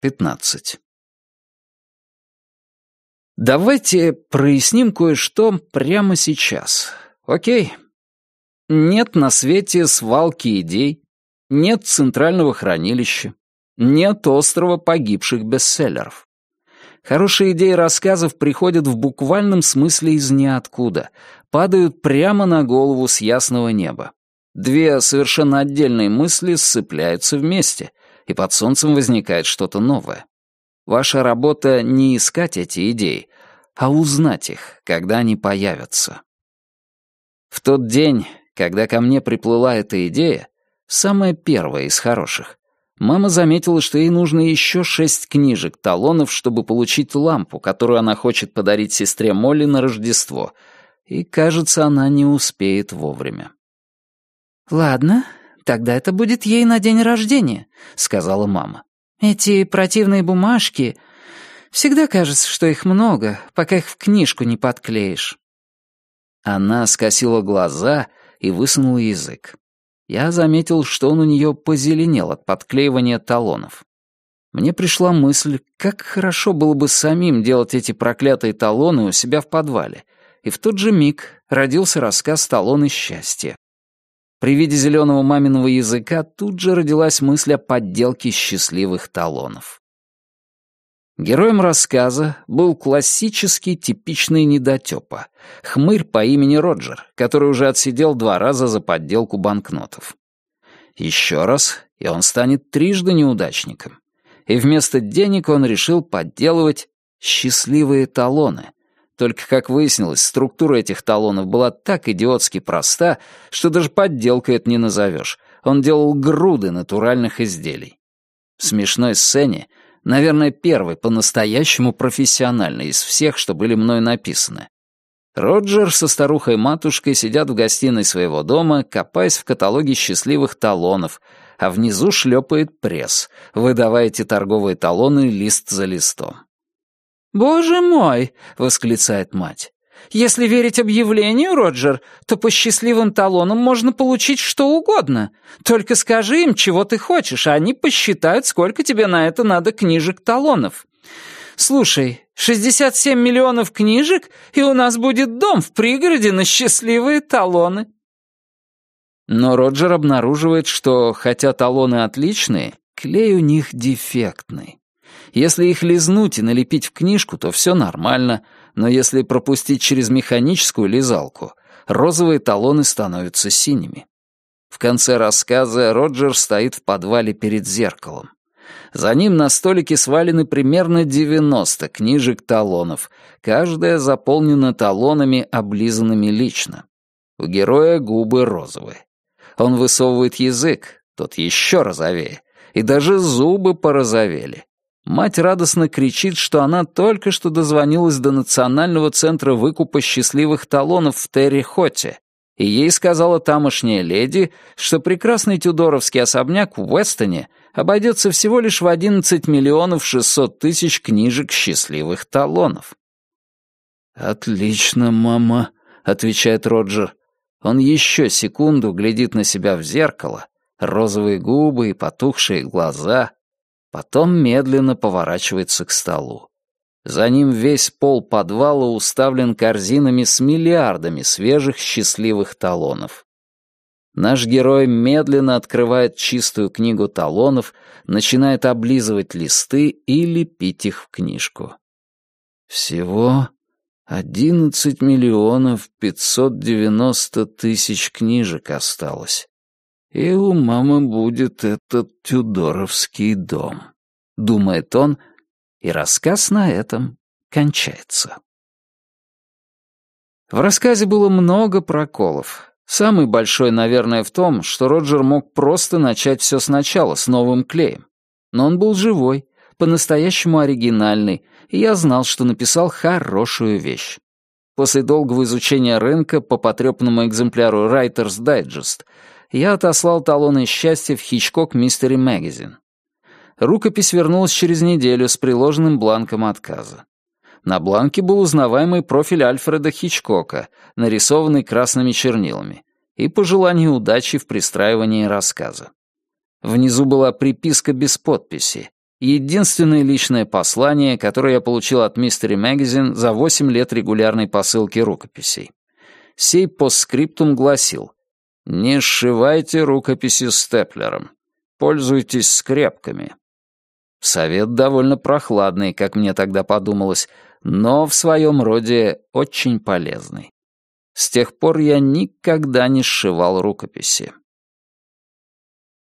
15. Давайте проясним кое-что прямо сейчас. Окей? Нет на свете свалки идей, нет центрального хранилища, нет острова погибших бестселлеров. Хорошие идеи рассказов приходят в буквальном смысле из ниоткуда, падают прямо на голову с ясного неба. Две совершенно отдельные мысли сцепляются вместе, и под солнцем возникает что-то новое. Ваша работа не искать эти идеи, а узнать их, когда они появятся. В тот день, когда ко мне приплыла эта идея, самая первая из хороших, мама заметила, что ей нужно еще шесть книжек, талонов, чтобы получить лампу, которую она хочет подарить сестре Молли на Рождество, и, кажется, она не успеет вовремя. «Ладно, тогда это будет ей на день рождения», — сказала мама. «Эти противные бумажки... Всегда кажется, что их много, пока их в книжку не подклеишь». Она скосила глаза и высунула язык. Я заметил, что он у нее позеленел от подклеивания талонов. Мне пришла мысль, как хорошо было бы самим делать эти проклятые талоны у себя в подвале. И в тот же миг родился рассказ «Талоны счастья». При виде зеленого маминого языка тут же родилась мысль о подделке счастливых талонов. Героем рассказа был классический типичный недотёпа, хмырь по имени Роджер, который уже отсидел два раза за подделку банкнотов. Еще раз, и он станет трижды неудачником. И вместо денег он решил подделывать счастливые талоны, только, как выяснилось, структура этих талонов была так идиотски проста, что даже подделкой это не назовешь. Он делал груды натуральных изделий. В смешной сцене, наверное, первый по-настоящему профессиональный из всех, что были мной написаны. Роджер со старухой-матушкой сидят в гостиной своего дома, копаясь в каталоге счастливых талонов, а внизу шлепает пресс, выдавая эти торговые талоны лист за листом. «Боже мой!» — восклицает мать. «Если верить объявлению, Роджер, то по счастливым талонам можно получить что угодно. Только скажи им, чего ты хочешь, а они посчитают, сколько тебе на это надо книжек талонов. Слушай, 67 миллионов книжек, и у нас будет дом в пригороде на счастливые талоны». Но Роджер обнаруживает, что, хотя талоны отличные, клей у них дефектный. Если их лизнуть и налепить в книжку, то все нормально, но если пропустить через механическую лизалку, розовые талоны становятся синими. В конце рассказа Роджер стоит в подвале перед зеркалом. За ним на столике свалены примерно 90 книжек-талонов, каждая заполнена талонами, облизанными лично. У героя губы розовые. Он высовывает язык, тот еще розовее, и даже зубы порозовели. Мать радостно кричит, что она только что дозвонилась до Национального центра выкупа счастливых талонов в Терри-Хоте, и ей сказала тамошняя леди, что прекрасный тюдоровский особняк в Уэстоне обойдется всего лишь в 11 миллионов 600 тысяч книжек счастливых талонов. «Отлично, мама», — отвечает Роджер. Он еще секунду глядит на себя в зеркало, розовые губы и потухшие глаза, Потом медленно поворачивается к столу. За ним весь пол подвала уставлен корзинами с миллиардами свежих счастливых талонов. Наш герой медленно открывает чистую книгу талонов, начинает облизывать листы и лепить их в книжку. Всего одиннадцать миллионов пятьсот девяносто тысяч книжек осталось. И у мамы будет этот тюдоровский дом, думает он, и рассказ на этом кончается. В рассказе было много проколов. Самый большой, наверное, в том, что Роджер мог просто начать все сначала с новым клеем. Но он был живой, по-настоящему оригинальный, и я знал, что написал хорошую вещь. После долгого изучения рынка по потрепанному экземпляру Writer's Digest я отослал талоны счастья в Хичкок Мистери Магазин. Рукопись вернулась через неделю с приложенным бланком отказа. На бланке был узнаваемый профиль Альфреда Хичкока, нарисованный красными чернилами, и пожелание удачи в пристраивании рассказа. Внизу была приписка без подписи. Единственное личное послание, которое я получил от Mystery Magazine за 8 лет регулярной посылки рукописей. Сей постскриптум гласил «Не сшивайте рукописи степлером. Пользуйтесь скрепками». Совет довольно прохладный, как мне тогда подумалось, но в своем роде очень полезный. С тех пор я никогда не сшивал рукописи.